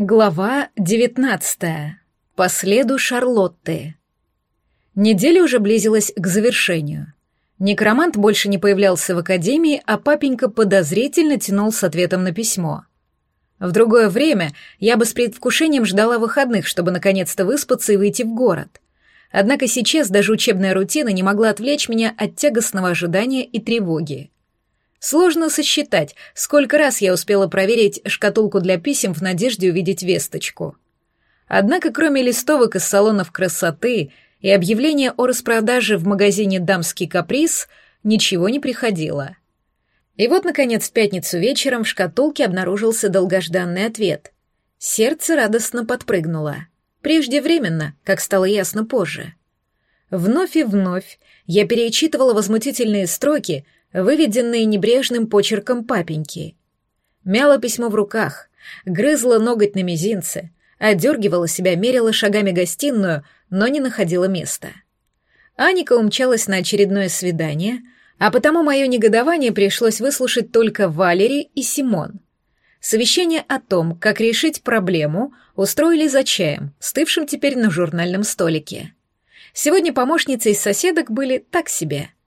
Глава 19. По следу Шарлотты. Неделя уже близилась к завершению. Некромант больше не появлялся в академии, а папенька подозрительно тянул с ответом на письмо. В другое время я бы с предвкушением ждала выходных, чтобы наконец-то выспаться и выйти в город. Однако сейчас даже учебная рутина не могла отвлечь меня от тягостного ожидания и тревоги. Сложно сосчитать, сколько раз я успела проверить шкатулку для писем в надежде увидеть весточку. Однако, кроме листовок из салонов красоты и объявления о распродаже в магазине «Дамский каприз», ничего не приходило. И вот, наконец, в пятницу вечером в шкатулке обнаружился долгожданный ответ. Сердце радостно подпрыгнуло. Преждевременно, как стало ясно позже. Вновь и вновь я перечитывала возмутительные строки — выведенные небрежным почерком папеньки. Мяла письмо в руках, грызла ноготь на мизинце, одергивала себя, мерила шагами гостиную, но не находила места. Аника умчалась на очередное свидание, а потому мое негодование пришлось выслушать только Валери и Симон. Совещание о том, как решить проблему, устроили за чаем, стывшим теперь на журнальном столике. Сегодня помощницы из соседок были так себе —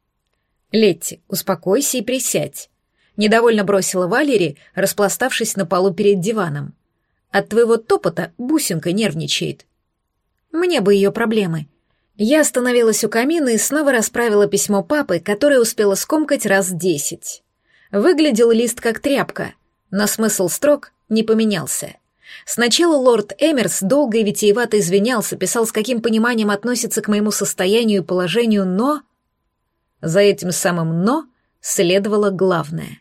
«Летти, успокойся и присядь», — недовольно бросила Валери, распластавшись на полу перед диваном. «От твоего топота бусинка нервничает». «Мне бы ее проблемы». Я остановилась у камина и снова расправила письмо папы, которое успела скомкать раз десять. Выглядел лист как тряпка, но смысл строк не поменялся. Сначала лорд Эмерс долго и витиевато извинялся, писал, с каким пониманием относится к моему состоянию и положению, но... За этим самым «но» следовало главное.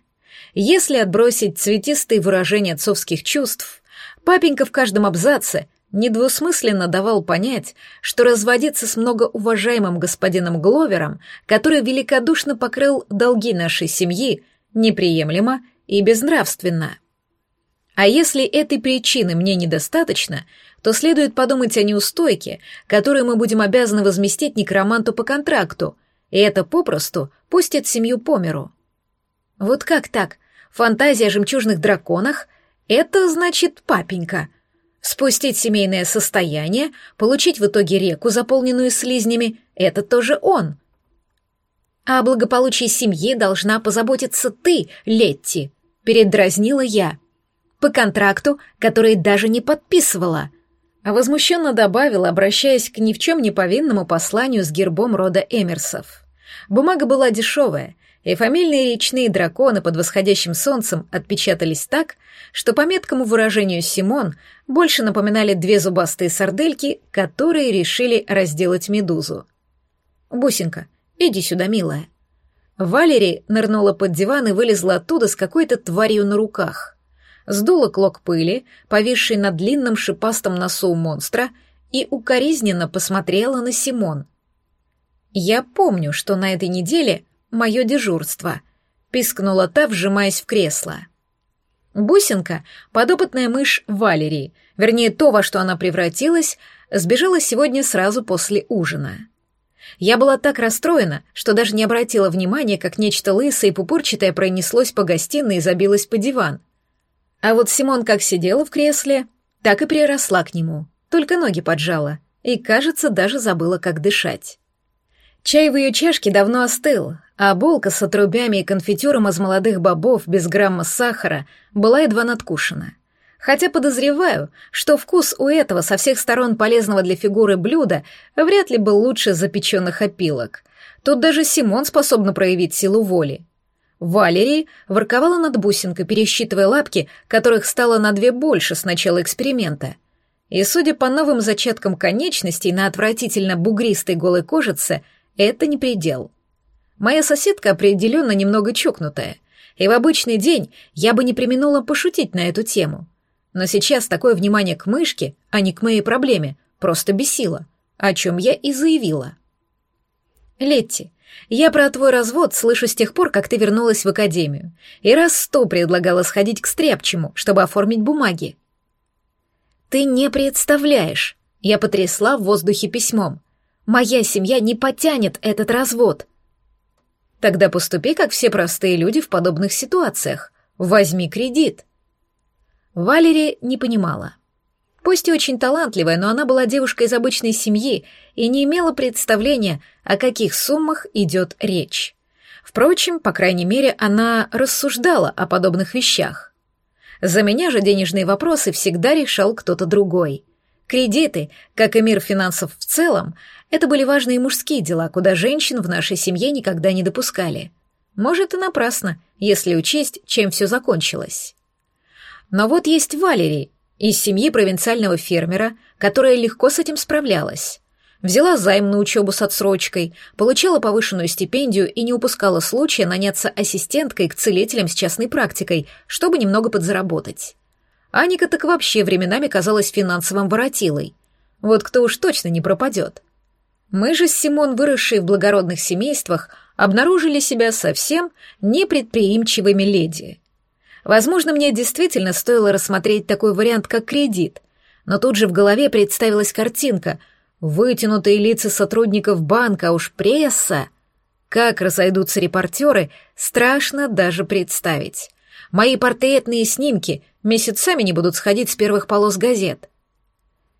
Если отбросить цветистые выражения отцовских чувств, папенька в каждом абзаце недвусмысленно давал понять, что разводиться с многоуважаемым господином Гловером, который великодушно покрыл долги нашей семьи, неприемлемо и безнравственно. А если этой причины мне недостаточно, то следует подумать о неустойке, которую мы будем обязаны возместить некроманту по контракту — и это попросту пустит семью по миру. Вот как так? Фантазия о жемчужных драконах — это значит папенька. Спустить семейное состояние, получить в итоге реку, заполненную слизнями — это тоже он. А о благополучии семьи должна позаботиться ты, Летти, — передразнила я. По контракту, который даже не подписывала — а возмущенно добавила, обращаясь к ни в чем не повинному посланию с гербом рода Эмерсов. Бумага была дешевая, и фамильные речные драконы под восходящим солнцем отпечатались так, что по меткому выражению Симон больше напоминали две зубастые сардельки, которые решили разделать медузу. «Бусинка, иди сюда, милая». Валерий нырнула под диван и вылезла оттуда с какой-то тварью на руках сдула клок пыли, повисший на длинном шипастом носу у монстра, и укоризненно посмотрела на Симон. «Я помню, что на этой неделе мое дежурство», — пискнула та, вжимаясь в кресло. Бусинка, подопытная мышь Валерии, вернее, то, во что она превратилась, сбежала сегодня сразу после ужина. Я была так расстроена, что даже не обратила внимания, как нечто лысое и пупырчатое пронеслось по гостиной и забилось по диван. А вот Симон как сидела в кресле, так и приросла к нему, только ноги поджала, и, кажется, даже забыла, как дышать. Чай в ее чашке давно остыл, а булка с отрубями и конфитюром из молодых бобов без грамма сахара была едва надкушена. Хотя подозреваю, что вкус у этого со всех сторон полезного для фигуры блюда вряд ли был лучше запеченных опилок. Тут даже Симон способна проявить силу воли. Валерий ворковала над бусинкой, пересчитывая лапки, которых стало на две больше с начала эксперимента. И, судя по новым зачаткам конечностей на отвратительно бугристой голой кожице, это не предел. Моя соседка определенно немного чокнутая, и в обычный день я бы не применула пошутить на эту тему. Но сейчас такое внимание к мышке, а не к моей проблеме, просто бесило, о чем я и заявила. «Летти, я про твой развод слышу с тех пор, как ты вернулась в академию, и раз сто предлагала сходить к Стряпчему, чтобы оформить бумаги. Ты не представляешь. Я потрясла в воздухе письмом. Моя семья не потянет этот развод. Тогда поступи, как все простые люди в подобных ситуациях. Возьми кредит. Валерия не понимала. Пусть и очень талантливая, но она была девушкой из обычной семьи и не имела представления, о каких суммах идет речь. Впрочем, по крайней мере, она рассуждала о подобных вещах. За меня же денежные вопросы всегда решал кто-то другой. Кредиты, как и мир финансов в целом, это были важные мужские дела, куда женщин в нашей семье никогда не допускали. Может, и напрасно, если учесть, чем все закончилось. Но вот есть Валерий, из семьи провинциального фермера, которая легко с этим справлялась. Взяла займ на учебу с отсрочкой, получала повышенную стипендию и не упускала случая наняться ассистенткой к целителям с частной практикой, чтобы немного подзаработать. Аника так вообще временами казалась финансовым воротилой. Вот кто уж точно не пропадет. Мы же с Симон, выросшие в благородных семействах, обнаружили себя совсем непредприимчивыми леди. Возможно, мне действительно стоило рассмотреть такой вариант, как кредит, но тут же в голове представилась картинка — вытянутые лица сотрудников банка, а уж пресса. Как разойдутся репортеры, страшно даже представить. Мои портретные снимки месяцами не будут сходить с первых полос газет.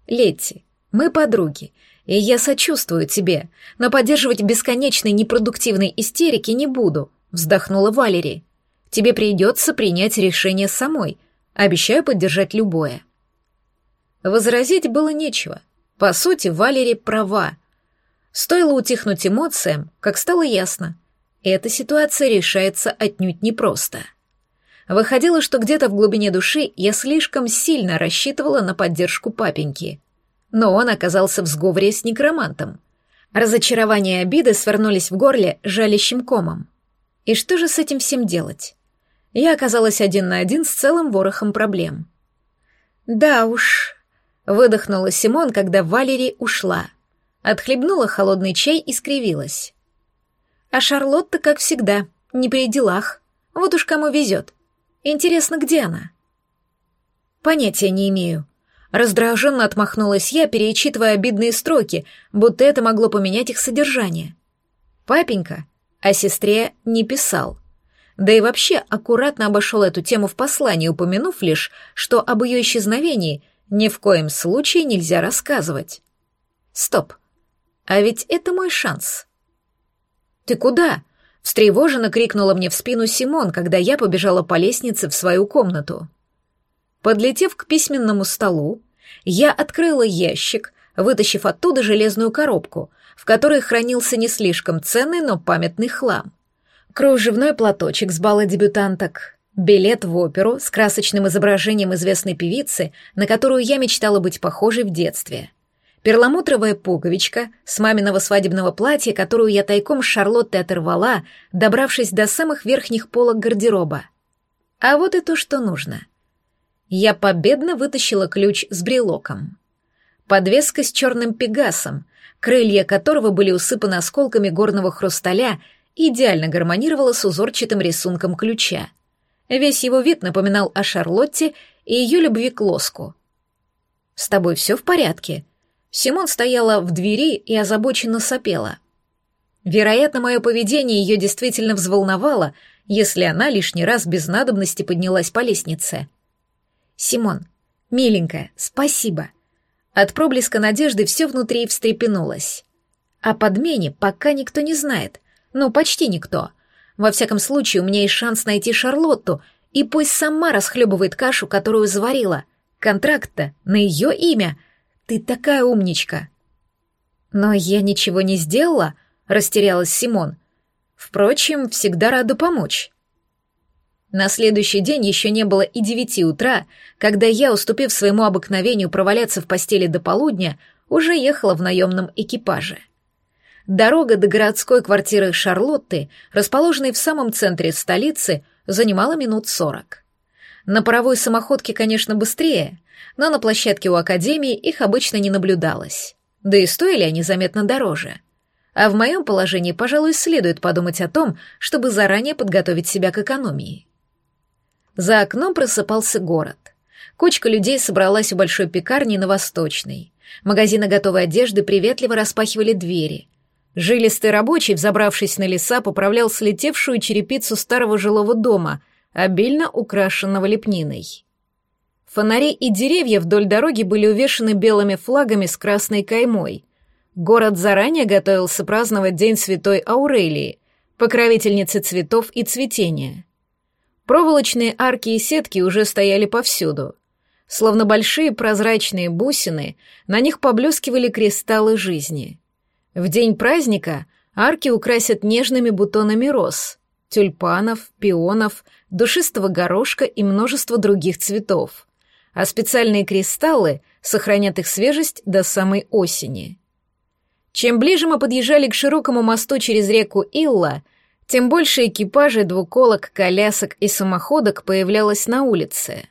Летти, мы подруги, и я сочувствую тебе, но поддерживать бесконечной непродуктивной истерики не буду, вздохнула Валерия. Тебе придется принять решение самой. Обещаю поддержать любое». Возразить было нечего. По сути, Валери права. Стоило утихнуть эмоциям, как стало ясно. Эта ситуация решается отнюдь непросто. Выходило, что где-то в глубине души я слишком сильно рассчитывала на поддержку папеньки. Но он оказался в сговоре с некромантом. Разочарование и обиды свернулись в горле жалящим комом. И что же с этим всем делать? я оказалась один на один с целым ворохом проблем. «Да уж», — выдохнула Симон, когда Валери ушла. Отхлебнула холодный чай и скривилась. А Шарлотта, как всегда, не при делах. Вот уж кому везет. Интересно, где она? Понятия не имею. Раздраженно отмахнулась я, перечитывая обидные строки, будто это могло поменять их содержание. Папенька о сестре не писал. Да и вообще аккуратно обошел эту тему в послании, упомянув лишь, что об ее исчезновении ни в коем случае нельзя рассказывать. Стоп. А ведь это мой шанс. «Ты куда?» — встревоженно крикнула мне в спину Симон, когда я побежала по лестнице в свою комнату. Подлетев к письменному столу, я открыла ящик, вытащив оттуда железную коробку, в которой хранился не слишком ценный, но памятный хлам кружевной платочек с бала дебютанток, билет в оперу с красочным изображением известной певицы, на которую я мечтала быть похожей в детстве, перламутровая пуговичка с маминого свадебного платья, которую я тайком с Шарлоттой оторвала, добравшись до самых верхних полок гардероба. А вот и то, что нужно. Я победно вытащила ключ с брелоком. Подвеска с черным пегасом, крылья которого были усыпаны осколками горного хрусталя идеально гармонировала с узорчатым рисунком ключа. Весь его вид напоминал о Шарлотте и ее любви к лоску. «С тобой все в порядке?» Симон стояла в двери и озабоченно сопела. Вероятно, мое поведение ее действительно взволновало, если она лишний раз без надобности поднялась по лестнице. «Симон, миленькая, спасибо». От проблеска надежды все внутри встрепенулось. О подмене пока никто не знает, ну, почти никто. Во всяком случае, у меня есть шанс найти Шарлотту, и пусть сама расхлебывает кашу, которую заварила. Контракт-то на ее имя. Ты такая умничка. Но я ничего не сделала, растерялась Симон. Впрочем, всегда рада помочь. На следующий день еще не было и девяти утра, когда я, уступив своему обыкновению проваляться в постели до полудня, уже ехала в наемном экипаже. Дорога до городской квартиры Шарлотты, расположенной в самом центре столицы, занимала минут сорок. На паровой самоходке, конечно, быстрее, но на площадке у академии их обычно не наблюдалось. Да и стоили они заметно дороже. А в моем положении, пожалуй, следует подумать о том, чтобы заранее подготовить себя к экономии. За окном просыпался город. Кучка людей собралась у большой пекарни на Восточной. Магазины готовой одежды приветливо распахивали двери. Жилистый рабочий, взобравшись на леса, поправлял слетевшую черепицу старого жилого дома, обильно украшенного лепниной. Фонари и деревья вдоль дороги были увешаны белыми флагами с красной каймой. Город заранее готовился праздновать День Святой Аурелии, покровительницы цветов и цветения. Проволочные арки и сетки уже стояли повсюду. Словно большие прозрачные бусины, на них поблескивали кристаллы жизни. В день праздника арки украсят нежными бутонами роз, тюльпанов, пионов, душистого горошка и множество других цветов а специальные кристаллы сохранят их свежесть до самой осени. Чем ближе мы подъезжали к широкому мосту через реку Илла, тем больше экипажей, двуколок, колясок и самоходок появлялось на улице.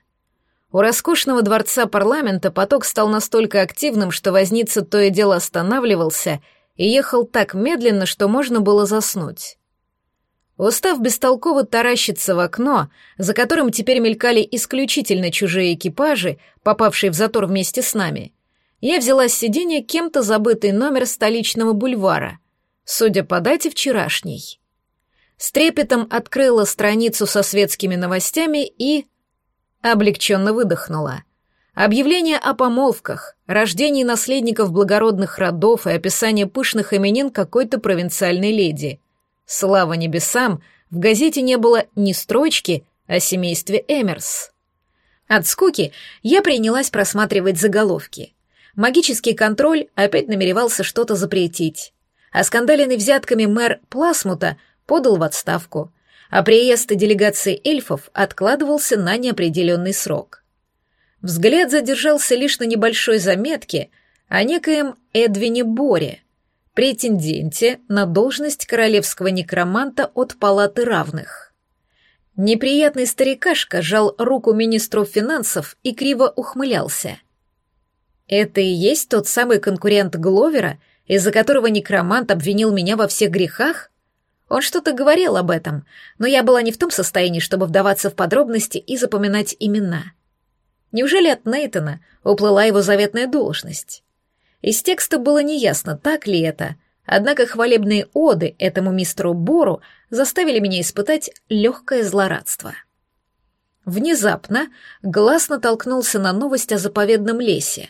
У роскошного дворца парламента поток стал настолько активным, что возница то и дело останавливался и ехал так медленно, что можно было заснуть. Устав бестолково таращиться в окно, за которым теперь мелькали исключительно чужие экипажи, попавшие в затор вместе с нами, я взяла с сиденья кем-то забытый номер столичного бульвара, судя по дате вчерашней. С трепетом открыла страницу со светскими новостями и... облегченно выдохнула. Объявление о помолвках, рождении наследников благородных родов и описание пышных именин какой-то провинциальной леди — Слава небесам, в газете не было ни строчки о семействе Эмерс. От скуки я принялась просматривать заголовки. Магический контроль опять намеревался что-то запретить. Оскандаленный взятками мэр Пласмута подал в отставку, а приезд делегации эльфов откладывался на неопределенный срок. Взгляд задержался лишь на небольшой заметке о некоем Эдвине Боре — претенденте на должность королевского некроманта от Палаты равных. Неприятный старикашка жал руку министру финансов и криво ухмылялся. Это и есть тот самый конкурент Гловера, из-за которого некромант обвинил меня во всех грехах? Он что-то говорил об этом, но я была не в том состоянии, чтобы вдаваться в подробности и запоминать имена. Неужели от Нейтона уплыла его заветная должность? Из текста было неясно, так ли это, однако хвалебные оды этому мистеру Бору заставили меня испытать легкое злорадство. Внезапно глаз натолкнулся на новость о заповедном лесе.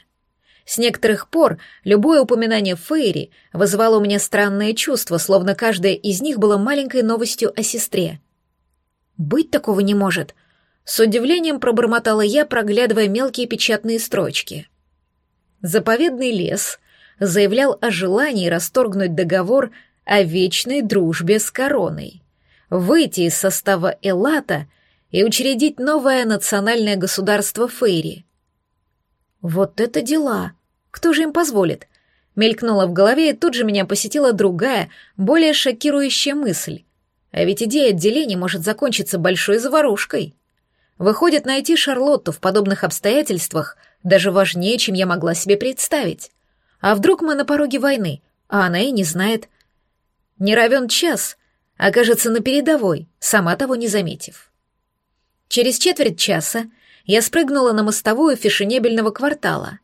С некоторых пор любое упоминание Фейри вызывало у меня странное чувство, словно каждая из них была маленькой новостью о сестре. «Быть такого не может», — с удивлением пробормотала я, проглядывая мелкие печатные строчки — Заповедный лес заявлял о желании расторгнуть договор о вечной дружбе с короной, выйти из состава Элата и учредить новое национальное государство Фейри. Вот это дела! Кто же им позволит? Мелькнула в голове, и тут же меня посетила другая, более шокирующая мысль. А ведь идея отделения может закончиться большой заварушкой. Выходит, найти Шарлотту в подобных обстоятельствах — даже важнее, чем я могла себе представить. А вдруг мы на пороге войны, а она и не знает. Не равен час, окажется на передовой, сама того не заметив. Через четверть часа я спрыгнула на мостовую фешенебельного квартала,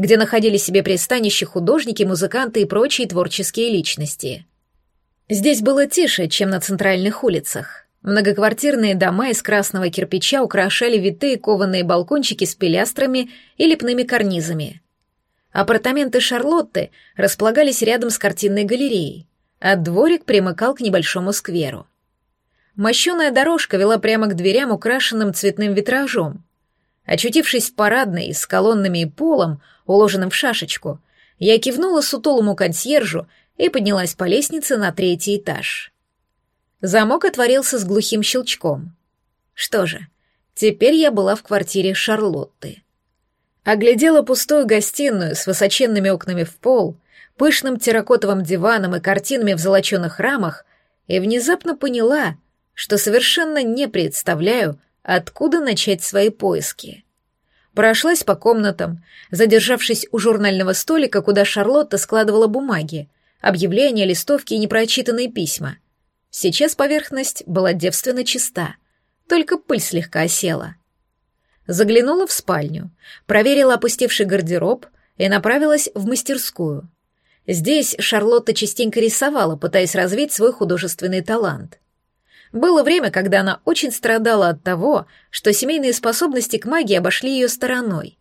где находили себе пристанище художники, музыканты и прочие творческие личности. Здесь было тише, чем на центральных улицах. Многоквартирные дома из красного кирпича украшали витые кованые балкончики с пилястрами и лепными карнизами. Апартаменты Шарлотты располагались рядом с картинной галереей, а дворик примыкал к небольшому скверу. Мощеная дорожка вела прямо к дверям, украшенным цветным витражом. Очутившись в парадной с колоннами и полом, уложенным в шашечку, я кивнула сутулому консьержу и поднялась по лестнице на третий этаж. Замок отворился с глухим щелчком. Что же, теперь я была в квартире Шарлотты. Оглядела пустую гостиную с высоченными окнами в пол, пышным терракотовым диваном и картинами в золоченых рамах и внезапно поняла, что совершенно не представляю, откуда начать свои поиски. Прошлась по комнатам, задержавшись у журнального столика, куда Шарлотта складывала бумаги, объявления, листовки и непрочитанные письма — Сейчас поверхность была девственно чиста, только пыль слегка осела. Заглянула в спальню, проверила опустевший гардероб и направилась в мастерскую. Здесь Шарлотта частенько рисовала, пытаясь развить свой художественный талант. Было время, когда она очень страдала от того, что семейные способности к магии обошли ее стороной.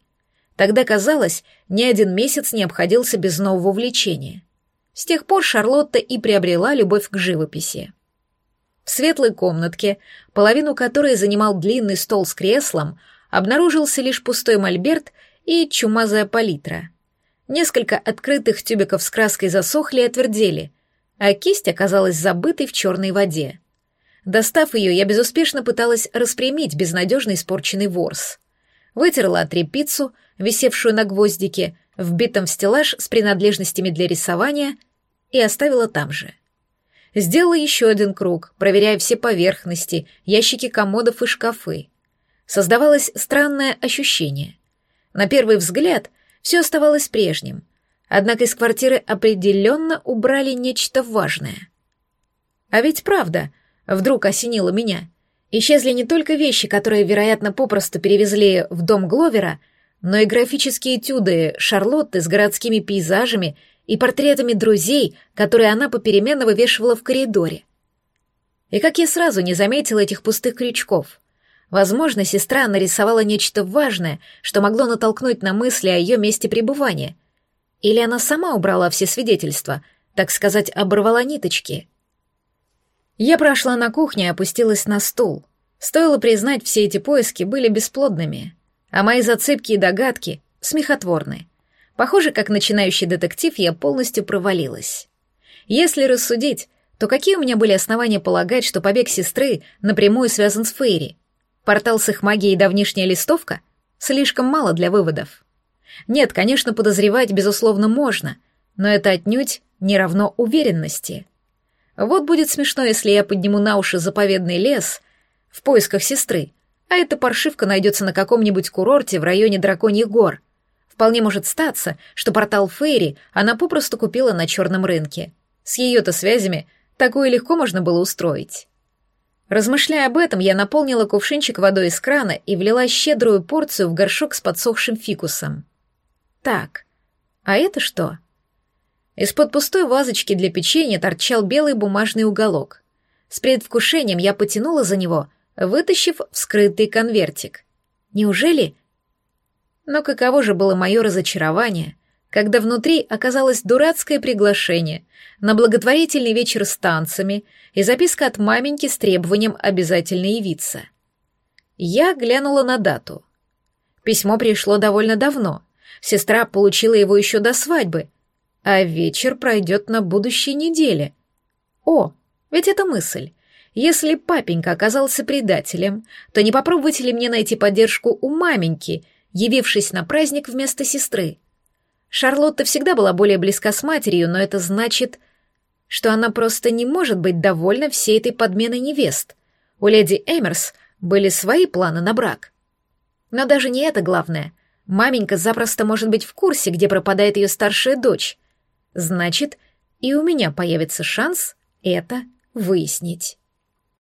Тогда, казалось, ни один месяц не обходился без нового увлечения. С тех пор Шарлотта и приобрела любовь к живописи. В светлой комнатке, половину которой занимал длинный стол с креслом, обнаружился лишь пустой мольберт и чумазая палитра. Несколько открытых тюбиков с краской засохли и отвердели, а кисть оказалась забытой в черной воде. Достав ее, я безуспешно пыталась распрямить безнадежно испорченный ворс. Вытерла тряпицу, висевшую на гвоздике, вбитом в стеллаж с принадлежностями для рисования, и оставила там же. Сделала еще один круг, проверяя все поверхности, ящики комодов и шкафы. Создавалось странное ощущение. На первый взгляд все оставалось прежним, однако из квартиры определенно убрали нечто важное. А ведь правда, вдруг осенило меня. Исчезли не только вещи, которые, вероятно, попросту перевезли в дом Гловера, но и графические этюды Шарлотты с городскими пейзажами и портретами друзей, которые она попеременно вывешивала в коридоре. И как я сразу не заметила этих пустых крючков. Возможно, сестра нарисовала нечто важное, что могло натолкнуть на мысли о ее месте пребывания. Или она сама убрала все свидетельства, так сказать, оборвала ниточки — я прошла на кухню и опустилась на стул. Стоило признать, все эти поиски были бесплодными, а мои зацепки и догадки — смехотворны. Похоже, как начинающий детектив я полностью провалилась. Если рассудить, то какие у меня были основания полагать, что побег сестры напрямую связан с Фейри? Портал с их магией и давнишняя листовка? Слишком мало для выводов. Нет, конечно, подозревать, безусловно, можно, но это отнюдь не равно уверенности. Вот будет смешно, если я подниму на уши заповедный лес в поисках сестры, а эта паршивка найдется на каком-нибудь курорте в районе Драконьих гор. Вполне может статься, что портал Фейри она попросту купила на черном рынке. С ее-то связями такое легко можно было устроить. Размышляя об этом, я наполнила кувшинчик водой из крана и влила щедрую порцию в горшок с подсохшим фикусом. Так, а это что? Из-под пустой вазочки для печенья торчал белый бумажный уголок. С предвкушением я потянула за него, вытащив вскрытый конвертик. Неужели? Но каково же было мое разочарование, когда внутри оказалось дурацкое приглашение на благотворительный вечер с танцами и записка от маменьки с требованием обязательно явиться. Я глянула на дату. Письмо пришло довольно давно. Сестра получила его еще до свадьбы — а вечер пройдет на будущей неделе. О, ведь это мысль. Если папенька оказался предателем, то не попробуйте ли мне найти поддержку у маменьки, явившись на праздник вместо сестры? Шарлотта всегда была более близка с матерью, но это значит, что она просто не может быть довольна всей этой подменой невест. У леди Эмерс были свои планы на брак. Но даже не это главное. Маменька запросто может быть в курсе, где пропадает ее старшая дочь. Значит, и у меня появится шанс это выяснить.